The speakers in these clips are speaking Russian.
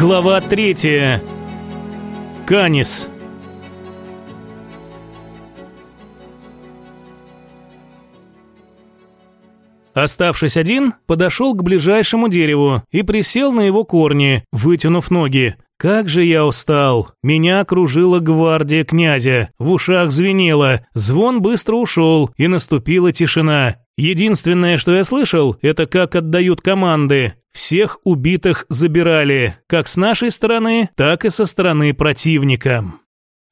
Глава третья. Канис. Оставшись один, подошел к ближайшему дереву и присел на его корни, вытянув ноги. Как же я устал. Меня окружила гвардия князя, в ушах звенело, звон быстро ушел, и наступила тишина. Единственное, что я слышал, это как отдают команды. Всех убитых забирали, как с нашей стороны, так и со стороны противника.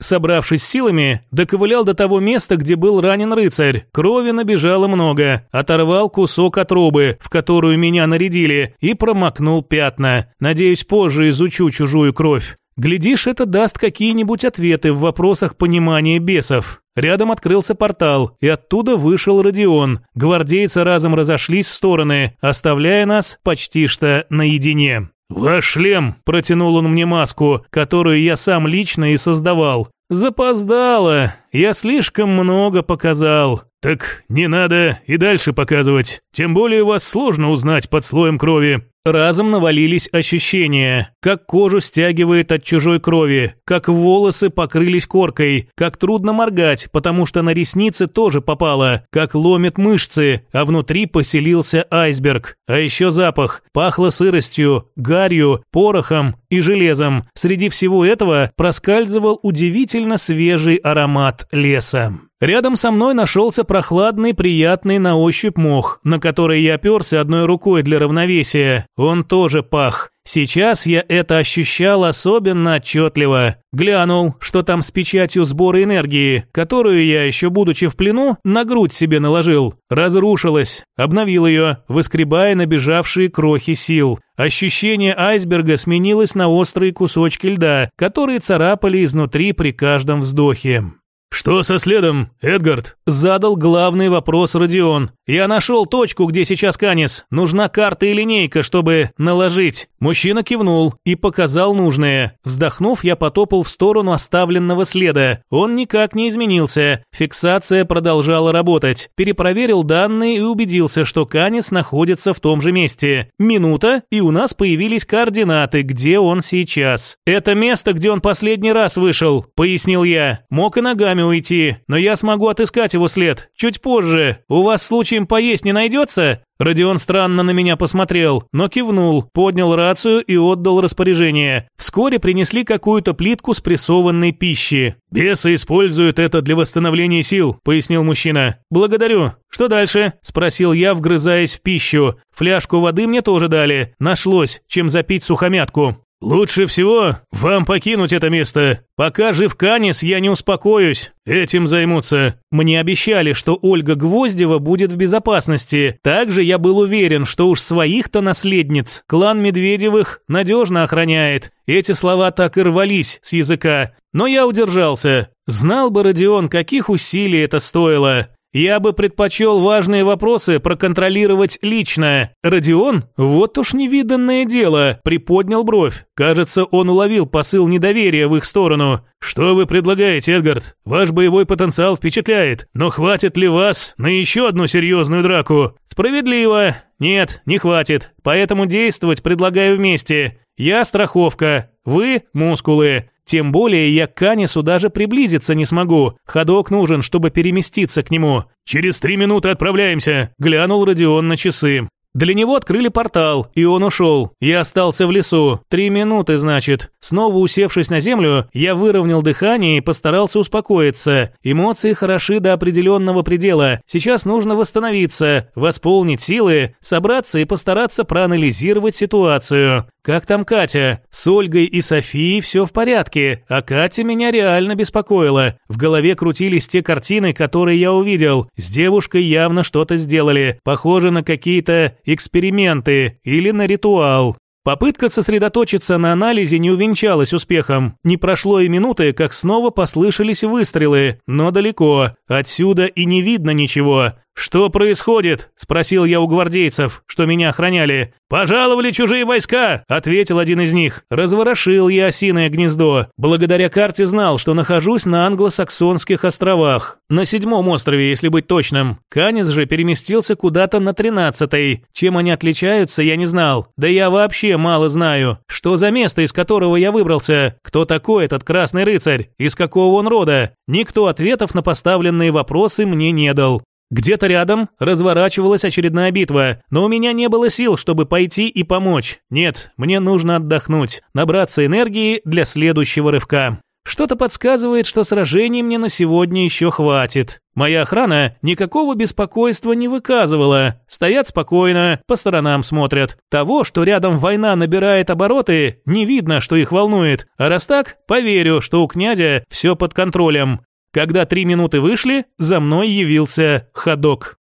Собравшись силами, доковылял до того места, где был ранен рыцарь. Крови набежало много. Оторвал кусок от робы, в которую меня нарядили, и промокнул пятна. Надеюсь, позже изучу чужую кровь. Глядишь, это даст какие-нибудь ответы в вопросах понимания бесов. Рядом открылся портал, и оттуда вышел Родион. Гвардейцы разом разошлись в стороны, оставляя нас почти что наедине. «Ваш шлем!» – протянул он мне маску, которую я сам лично и создавал. «Запоздало! Я слишком много показал. Так не надо и дальше показывать. Тем более вас сложно узнать под слоем крови. Разом навалились ощущения, как кожу стягивает от чужой крови, как волосы покрылись коркой, как трудно моргать, потому что на ресницы тоже попало, как ломит мышцы, а внутри поселился айсберг. А еще запах. Пахло сыростью, гарью, порохом и железом. Среди всего этого проскальзывал удивительно свежий аромат леса. Рядом со мной нашелся прохладный, приятный на ощупь мох, на который я оперся одной рукой для равновесия. Он тоже пах. Сейчас я это ощущал особенно отчетливо. Глянул, что там с печатью сбора энергии, которую я, еще будучи в плену, на грудь себе наложил. Разрушилась. Обновил ее, выскребая набежавшие крохи сил. Ощущение айсберга сменилось на острые кусочки льда, которые царапали изнутри при каждом вздохе. «Что со следом, Эдгард?» Задал главный вопрос Родион. «Я нашел точку, где сейчас Канис. Нужна карта и линейка, чтобы наложить». Мужчина кивнул и показал нужное. Вздохнув, я потопал в сторону оставленного следа. Он никак не изменился. Фиксация продолжала работать. Перепроверил данные и убедился, что Канис находится в том же месте. Минута, и у нас появились координаты, где он сейчас. «Это место, где он последний раз вышел», — пояснил я. Мог и ногами сами уйти, но я смогу отыскать его след. Чуть позже. У вас случаем поесть не найдется?» Родион странно на меня посмотрел, но кивнул, поднял рацию и отдал распоряжение. Вскоре принесли какую-то плитку спрессованной пищи. «Бесы используют это для восстановления сил», — пояснил мужчина. «Благодарю. Что дальше?» — спросил я, вгрызаясь в пищу. Фляжку воды мне тоже дали. Нашлось, чем запить сухомятку. «Лучше всего вам покинуть это место. Пока жив Канис, я не успокоюсь. Этим займутся. Мне обещали, что Ольга Гвоздева будет в безопасности. Также я был уверен, что уж своих-то наследниц клан Медведевых надежно охраняет. Эти слова так и рвались с языка. Но я удержался. Знал бы Родион, каких усилий это стоило. Я бы предпочел важные вопросы проконтролировать лично. Родион, вот уж невиданное дело, приподнял бровь. Кажется, он уловил посыл недоверия в их сторону. Что вы предлагаете, Эдгард? Ваш боевой потенциал впечатляет, но хватит ли вас на еще одну серьезную драку? Справедливо. Нет, не хватит. Поэтому действовать предлагаю вместе. Я страховка, вы мускулы. Тем более я к Канису даже приблизиться не смогу. Ходок нужен, чтобы переместиться к нему. Через три минуты отправляемся. Глянул Родион на часы. Для него открыли портал, и он ушел. Я остался в лесу. Три минуты, значит. Снова усевшись на землю, я выровнял дыхание и постарался успокоиться. Эмоции хороши до определенного предела. Сейчас нужно восстановиться, восполнить силы, собраться и постараться проанализировать ситуацию. Как там Катя? С Ольгой и Софией все в порядке, а Катя меня реально беспокоила. В голове крутились те картины, которые я увидел. С девушкой явно что-то сделали. Похоже на какие-то эксперименты или на ритуал. Попытка сосредоточиться на анализе не увенчалась успехом. Не прошло и минуты, как снова послышались выстрелы, но далеко. Отсюда и не видно ничего. «Что происходит?» – спросил я у гвардейцев, что меня охраняли. «Пожаловали чужие войска!» – ответил один из них. Разворошил я осиное гнездо. Благодаря карте знал, что нахожусь на англосаксонских островах. На седьмом острове, если быть точным. Канец же переместился куда-то на тринадцатый. Чем они отличаются, я не знал. Да я вообще мало знаю. Что за место, из которого я выбрался? Кто такой этот красный рыцарь? Из какого он рода? Никто ответов на поставленные вопросы мне не дал. Где-то рядом разворачивалась очередная битва, но у меня не было сил, чтобы пойти и помочь. Нет, мне нужно отдохнуть, набраться энергии для следующего рывка. Что-то подсказывает, что сражений мне на сегодня еще хватит. Моя охрана никакого беспокойства не выказывала. Стоят спокойно, по сторонам смотрят. Того, что рядом война набирает обороты, не видно, что их волнует. А раз так, поверю, что у князя все под контролем. Когда три минуты вышли, за мной явился ходок.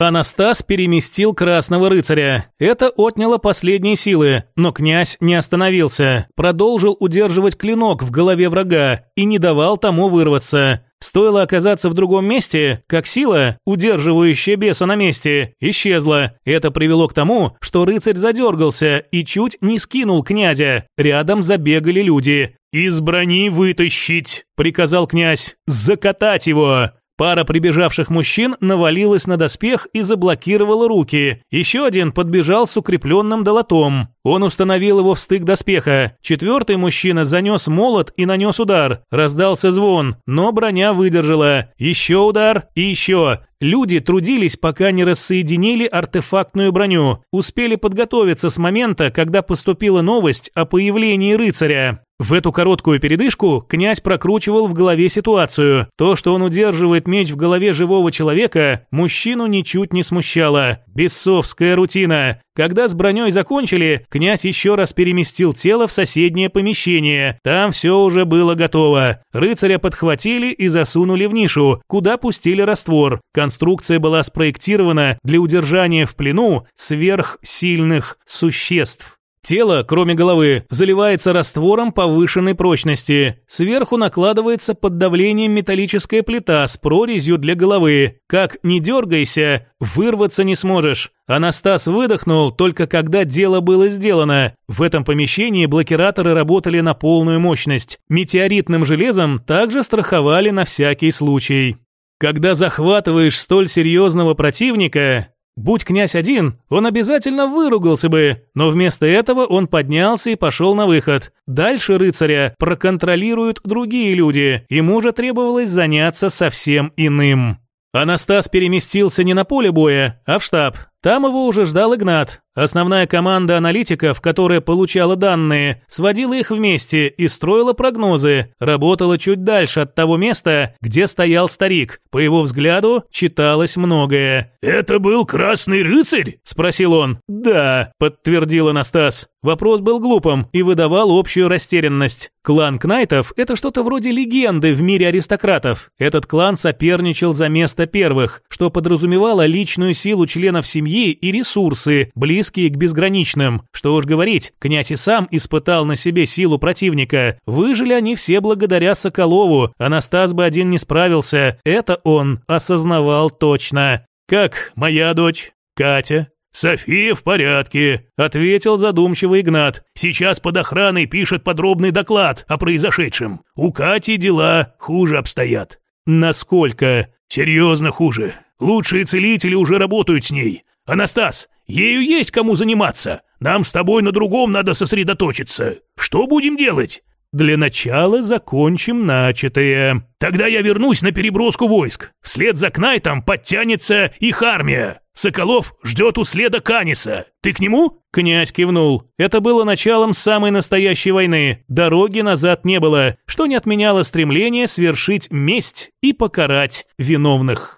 Анастас переместил красного рыцаря. Это отняло последние силы, но князь не остановился. Продолжил удерживать клинок в голове врага и не давал тому вырваться. Стоило оказаться в другом месте, как сила, удерживающая беса на месте, исчезла. Это привело к тому, что рыцарь задергался и чуть не скинул князя. Рядом забегали люди. «Из брони вытащить!» – приказал князь. «Закатать его!» Пара прибежавших мужчин навалилась на доспех и заблокировала руки. Еще один подбежал с укрепленным долотом. Он установил его в стык доспеха. Четвертый мужчина занес молот и нанес удар. Раздался звон, но броня выдержала. Еще удар и еще. Люди трудились, пока не рассоединили артефактную броню. Успели подготовиться с момента, когда поступила новость о появлении рыцаря. В эту короткую передышку князь прокручивал в голове ситуацию. То, что он удерживает меч в голове живого человека, мужчину ничуть не смущало. Бесовская рутина. Когда с броней закончили, князь еще раз переместил тело в соседнее помещение. Там все уже было готово. Рыцаря подхватили и засунули в нишу, куда пустили раствор. Конструкция была спроектирована для удержания в плену сверхсильных существ. Тело, кроме головы, заливается раствором повышенной прочности. Сверху накладывается под давлением металлическая плита с прорезью для головы. Как не дергайся, вырваться не сможешь. Анастас выдохнул только когда дело было сделано. В этом помещении блокираторы работали на полную мощность. Метеоритным железом также страховали на всякий случай. Когда захватываешь столь серьезного противника, Будь князь один, он обязательно выругался бы, но вместо этого он поднялся и пошел на выход. Дальше рыцаря проконтролируют другие люди, ему же требовалось заняться совсем иным. Анастас переместился не на поле боя, а в штаб. Там его уже ждал Игнат. Основная команда аналитиков, которая получала данные, сводила их вместе и строила прогнозы, работала чуть дальше от того места, где стоял старик. По его взгляду читалось многое. «Это был Красный Рыцарь?» – спросил он. «Да», – подтвердил Анастас. Вопрос был глупым и выдавал общую растерянность. Клан Кнайтов – это что-то вроде легенды в мире аристократов. Этот клан соперничал за место первых, что подразумевало личную силу членов семьи и ресурсы, близкие к безграничным. Что уж говорить, князь и сам испытал на себе силу противника. Выжили они все благодаря Соколову, Анастас бы один не справился. Это он осознавал точно. «Как моя дочь?» «Катя?» «София в порядке», – ответил задумчиво Игнат. «Сейчас под охраной пишет подробный доклад о произошедшем. У Кати дела хуже обстоят». «Насколько?» «Серьезно хуже. Лучшие целители уже работают с ней. Анастас, ею есть кому заниматься. Нам с тобой на другом надо сосредоточиться. Что будем делать?» Для начала закончим начатое. Тогда я вернусь на переброску войск. Вслед за Кнайтом подтянется их армия. Соколов ждет у следа Каниса. Ты к нему?» Князь кивнул. Это было началом самой настоящей войны. Дороги назад не было, что не отменяло стремление свершить месть и покарать виновных.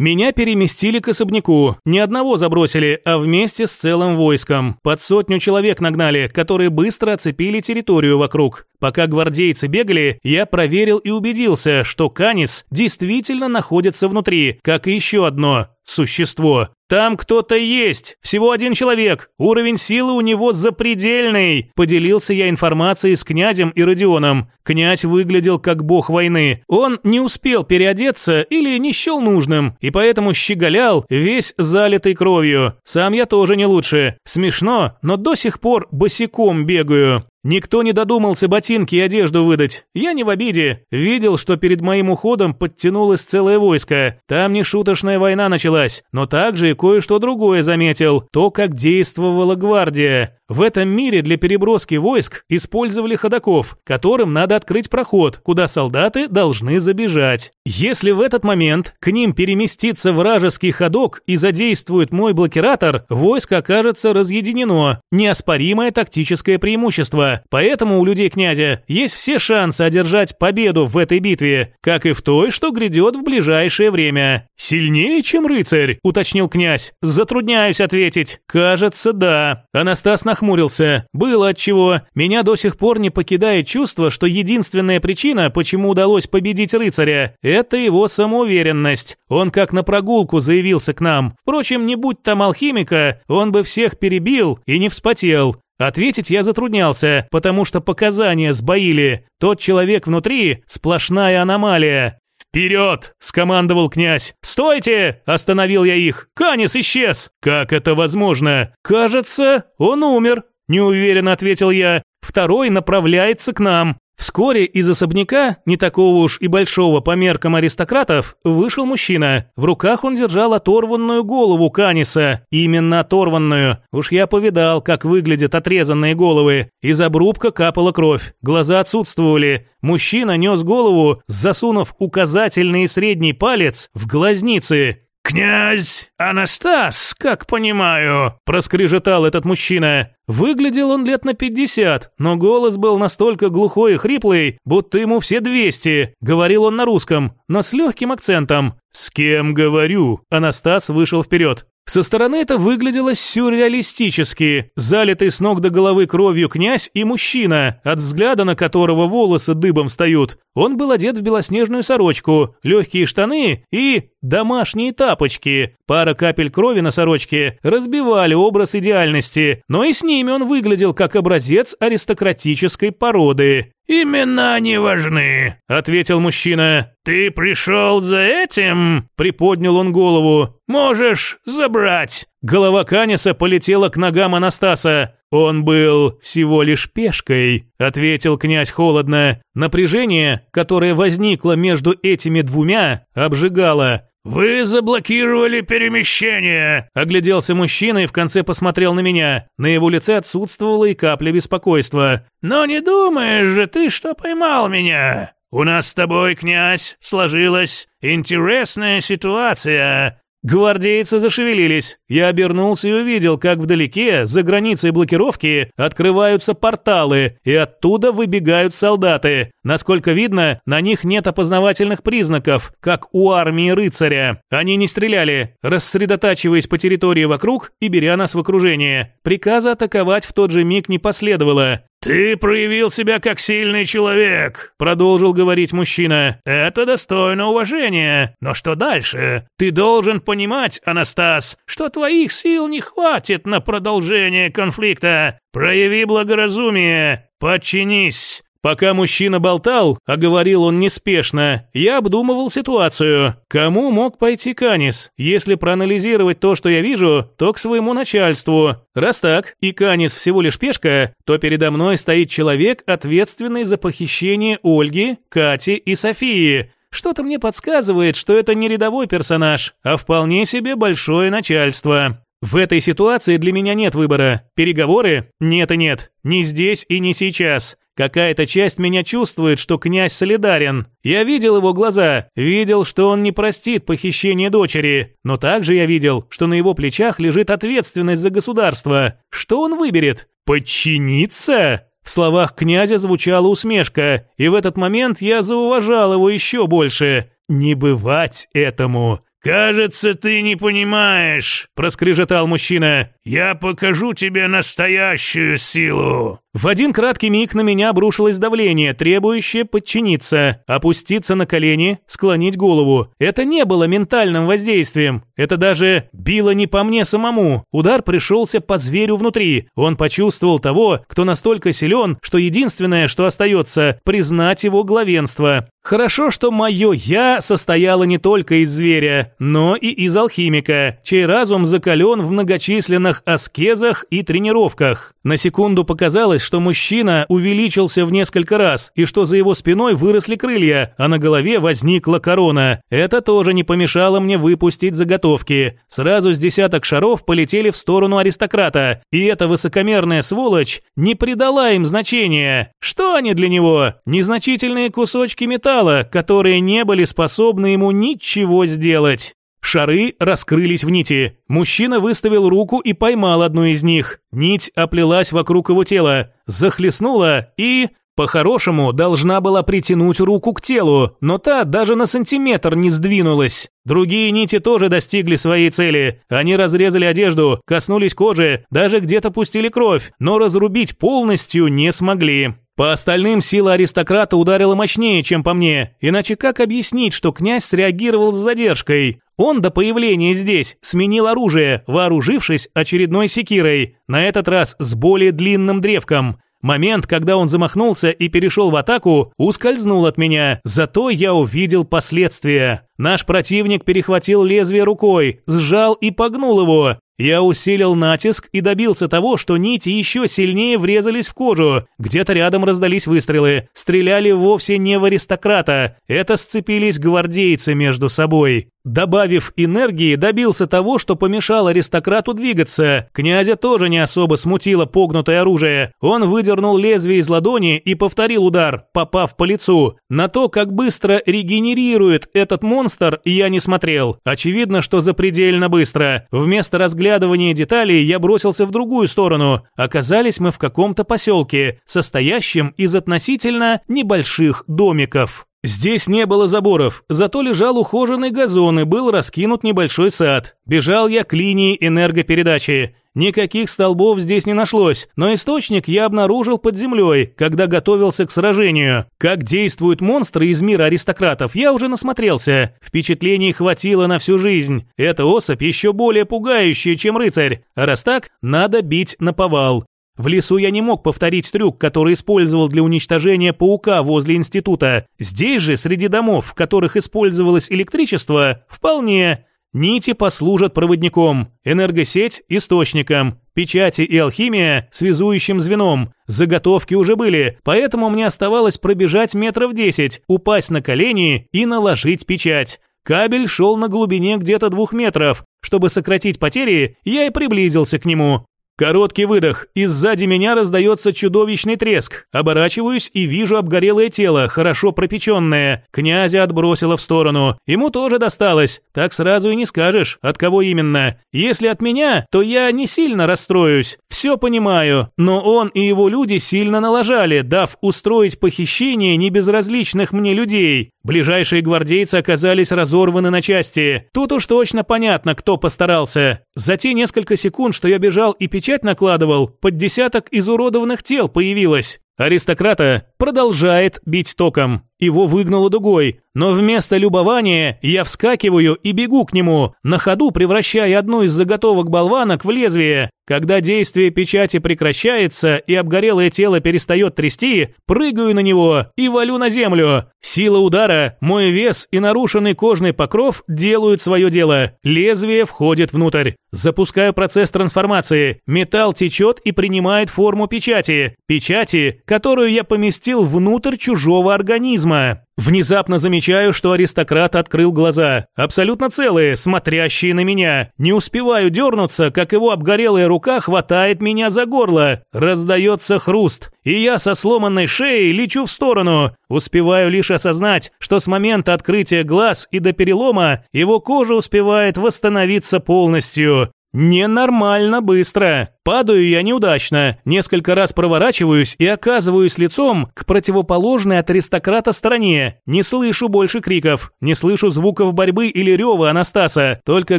Меня переместили к особняку. Ни одного забросили, а вместе с целым войском. Под сотню человек нагнали, которые быстро оцепили территорию вокруг. Пока гвардейцы бегали, я проверил и убедился, что Канис действительно находится внутри, как и еще одно существо. «Там кто-то есть! Всего один человек! Уровень силы у него запредельный!» Поделился я информацией с князем и Родионом. Князь выглядел как бог войны. Он не успел переодеться или не счел нужным, и поэтому щеголял, весь залитый кровью. Сам я тоже не лучше. Смешно, но до сих пор босиком бегаю. Никто не додумался ботинки и одежду выдать. Я не в обиде. Видел, что перед моим уходом подтянулось целое войско. Там не шуточная война началась, но также и кое-что другое заметил. То, как действовала гвардия. В этом мире для переброски войск использовали ходаков, которым надо открыть проход, куда солдаты должны забежать. Если в этот момент к ним переместится вражеский ходок и задействует мой блокиратор, войско окажется разъединено. Неоспоримое тактическое преимущество. Поэтому у людей князя есть все шансы одержать победу в этой битве, как и в той, что грядет в ближайшее время. «Сильнее, чем рыцарь?» – уточнил князь. «Затрудняюсь ответить». «Кажется, да». Анастас нахмурился. «Было отчего. Меня до сих пор не покидает чувство, что единственная причина, почему удалось победить рыцаря, это его самоуверенность. Он как на прогулку заявился к нам. Впрочем, не будь там алхимика, он бы всех перебил и не вспотел. Ответить я затруднялся, потому что показания сбоили. Тот человек внутри – сплошная аномалия. «Вперед!» – скомандовал князь. «Стойте!» – остановил я их. «Канис исчез!» «Как это возможно?» «Кажется, он умер», – неуверенно ответил я. «Второй направляется к нам». Вскоре из особняка, не такого уж и большого по меркам аристократов, вышел мужчина. В руках он держал оторванную голову Каниса. Именно оторванную. Уж я повидал, как выглядят отрезанные головы. Из обрубка капала кровь. Глаза отсутствовали. Мужчина нес голову, засунув указательный и средний палец в глазницы. «Князь Анастас, как понимаю», – проскрежетал этот мужчина. Выглядел он лет на пятьдесят, но голос был настолько глухой и хриплый, будто ему все двести. Говорил он на русском, но с легким акцентом. «С кем говорю?» Анастас вышел вперед. Со стороны это выглядело сюрреалистически. Залитый с ног до головы кровью князь и мужчина, от взгляда на которого волосы дыбом встают. Он был одет в белоснежную сорочку, легкие штаны и домашние тапочки. Пара капель крови на сорочке разбивали образ идеальности, но и с ними он выглядел как образец аристократической породы. «Имена не важны», — ответил мужчина. «Ты пришел за этим?» — приподнял он голову. «Можешь забрать». Голова Каниса полетела к ногам Анастаса. «Он был всего лишь пешкой», — ответил князь холодно. Напряжение, которое возникло между этими двумя, обжигало. «Вы заблокировали перемещение!» Огляделся мужчина и в конце посмотрел на меня. На его лице отсутствовала и капля беспокойства. «Но не думаешь же ты, что поймал меня? У нас с тобой, князь, сложилась интересная ситуация. Гвардейцы зашевелились. Я обернулся и увидел, как вдалеке, за границей блокировки, открываются порталы, и оттуда выбегают солдаты. Насколько видно, на них нет опознавательных признаков, как у армии рыцаря. Они не стреляли, рассредотачиваясь по территории вокруг и беря нас в окружение. Приказа атаковать в тот же миг не последовало. «Ты проявил себя как сильный человек», — продолжил говорить мужчина. «Это достойно уважения. Но что дальше? Ты должен понимать, Анастас, что твоих сил не хватит на продолжение конфликта. Прояви благоразумие, подчинись». Пока мужчина болтал, а говорил он неспешно, я обдумывал ситуацию. Кому мог пойти Канис? Если проанализировать то, что я вижу, то к своему начальству. Раз так, и Канис всего лишь пешка, то передо мной стоит человек, ответственный за похищение Ольги, Кати и Софии. Что-то мне подсказывает, что это не рядовой персонаж, а вполне себе большое начальство. В этой ситуации для меня нет выбора. Переговоры? Нет и нет. Ни здесь и не сейчас. Какая-то часть меня чувствует, что князь солидарен. Я видел его глаза, видел, что он не простит похищение дочери, но также я видел, что на его плечах лежит ответственность за государство. Что он выберет? Подчиниться? В словах князя звучала усмешка, и в этот момент я зауважал его еще больше. Не бывать этому. «Кажется, ты не понимаешь», – проскрежетал мужчина. «Я покажу тебе настоящую силу». В один краткий миг на меня обрушилось давление, требующее подчиниться, опуститься на колени, склонить голову. Это не было ментальным воздействием. Это даже било не по мне самому. Удар пришелся по зверю внутри. Он почувствовал того, кто настолько силен, что единственное, что остается, признать его главенство. Хорошо, что мое «я» состояло не только из зверя, но и из алхимика, чей разум закален в многочисленных аскезах и тренировках. На секунду показалось, что мужчина увеличился в несколько раз, и что за его спиной выросли крылья, а на голове возникла корона. Это тоже не помешало мне выпустить заготовки. Сразу с десяток шаров полетели в сторону аристократа, и эта высокомерная сволочь не придала им значения. Что они для него? Незначительные кусочки металла которые не были способны ему ничего сделать. Шары раскрылись в нити. Мужчина выставил руку и поймал одну из них. Нить оплелась вокруг его тела, захлестнула и... По-хорошему, должна была притянуть руку к телу, но та даже на сантиметр не сдвинулась. Другие нити тоже достигли своей цели. Они разрезали одежду, коснулись кожи, даже где-то пустили кровь, но разрубить полностью не смогли. По остальным сила аристократа ударила мощнее, чем по мне, иначе как объяснить, что князь среагировал с задержкой? Он до появления здесь сменил оружие, вооружившись очередной секирой, на этот раз с более длинным древком. Момент, когда он замахнулся и перешел в атаку, ускользнул от меня, зато я увидел последствия. Наш противник перехватил лезвие рукой, сжал и погнул его. Я усилил натиск и добился того, что нити еще сильнее врезались в кожу. Где-то рядом раздались выстрелы. Стреляли вовсе не в аристократа. Это сцепились гвардейцы между собой. Добавив энергии, добился того, что помешал аристократу двигаться. Князя тоже не особо смутило погнутое оружие. Он выдернул лезвие из ладони и повторил удар, попав по лицу. На то, как быстро регенерирует этот монстр, я не смотрел. Очевидно, что запредельно быстро. Вместо разглядывания деталей я бросился в другую сторону. Оказались мы в каком-то поселке, состоящем из относительно небольших домиков. Здесь не было заборов, зато лежал ухоженный газон и был раскинут небольшой сад. Бежал я к линии энергопередачи. Никаких столбов здесь не нашлось, но источник я обнаружил под землей, когда готовился к сражению. Как действуют монстры из мира аристократов, я уже насмотрелся. Впечатлений хватило на всю жизнь. Эта особь еще более пугающая, чем рыцарь. А раз так, надо бить на повал. В лесу я не мог повторить трюк, который использовал для уничтожения паука возле института. Здесь же, среди домов, в которых использовалось электричество, вполне. Нити послужат проводником, энергосеть – источником, печати и алхимия – связующим звеном. Заготовки уже были, поэтому мне оставалось пробежать метров десять, упасть на колени и наложить печать. Кабель шел на глубине где-то двух метров. Чтобы сократить потери, я и приблизился к нему. Короткий выдох, и сзади меня раздается чудовищный треск. Оборачиваюсь и вижу обгорелое тело, хорошо пропеченное. Князя отбросило в сторону. Ему тоже досталось. Так сразу и не скажешь, от кого именно. Если от меня, то я не сильно расстроюсь. Все понимаю. Но он и его люди сильно налажали, дав устроить похищение небезразличных мне людей. Ближайшие гвардейцы оказались разорваны на части. Тут уж точно понятно, кто постарался. За те несколько секунд, что я бежал и печатал, печать накладывал, под десяток изуродованных тел появилось. Аристократа продолжает бить током. Его выгнало дугой, но вместо любования я вскакиваю и бегу к нему, на ходу превращая одну из заготовок болванок в лезвие. Когда действие печати прекращается и обгорелое тело перестает трясти, прыгаю на него и валю на землю. Сила удара, мой вес и нарушенный кожный покров делают свое дело. Лезвие входит внутрь. Запускаю процесс трансформации. Металл течет и принимает форму печати. Печати, которую я поместил внутрь чужого организма. Внезапно замечаю, что аристократ открыл глаза, абсолютно целые, смотрящие на меня. Не успеваю дернуться, как его обгорелая рука хватает меня за горло. Раздается хруст, и я со сломанной шеей лечу в сторону. Успеваю лишь осознать, что с момента открытия глаз и до перелома его кожа успевает восстановиться полностью. Ненормально быстро. Падаю я неудачно, несколько раз проворачиваюсь и оказываюсь лицом к противоположной от аристократа стороне. Не слышу больше криков, не слышу звуков борьбы или рева Анастаса, только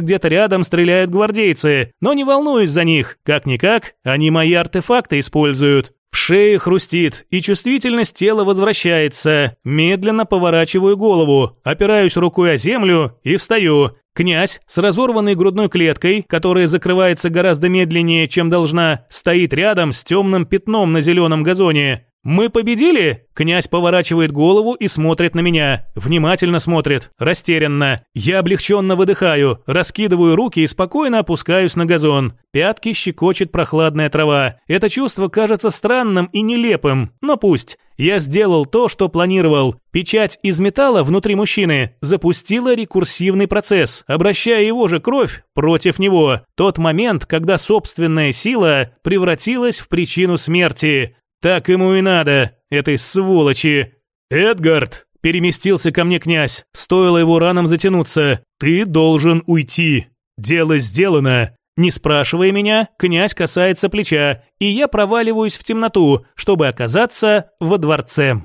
где-то рядом стреляют гвардейцы, но не волнуюсь за них. Как-никак, они мои артефакты используют. В шее хрустит, и чувствительность тела возвращается. Медленно поворачиваю голову, опираюсь рукой о землю и встаю. Князь с разорванной грудной клеткой, которая закрывается гораздо медленнее, чем должна, стоит рядом с темным пятном на зеленом газоне. «Мы победили?» Князь поворачивает голову и смотрит на меня. Внимательно смотрит, растерянно. Я облегченно выдыхаю, раскидываю руки и спокойно опускаюсь на газон. Пятки щекочет прохладная трава. Это чувство кажется странным и нелепым, но пусть. Я сделал то, что планировал. Печать из металла внутри мужчины запустила рекурсивный процесс, обращая его же кровь против него. Тот момент, когда собственная сила превратилась в причину смерти. Так ему и надо, этой сволочи. Эдгард, переместился ко мне князь. Стоило его ранам затянуться. Ты должен уйти. Дело сделано. Не спрашивая меня, князь касается плеча, и я проваливаюсь в темноту, чтобы оказаться во дворце.